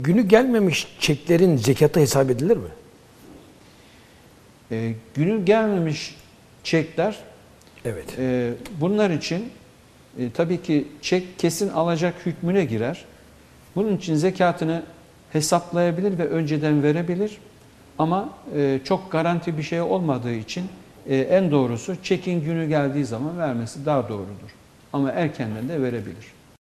Günü gelmemiş çeklerin zekata hesap edilir mi? E, günü gelmemiş çekler Evet. e, bunlar için e, tabii ki çek kesin alacak hükmüne girer. Bunun için zekatını hesaplayabilir ve önceden verebilir. Ama e, çok garanti bir şey olmadığı için e, en doğrusu çekin günü geldiği zaman vermesi daha doğrudur. Ama erkenden de verebilir.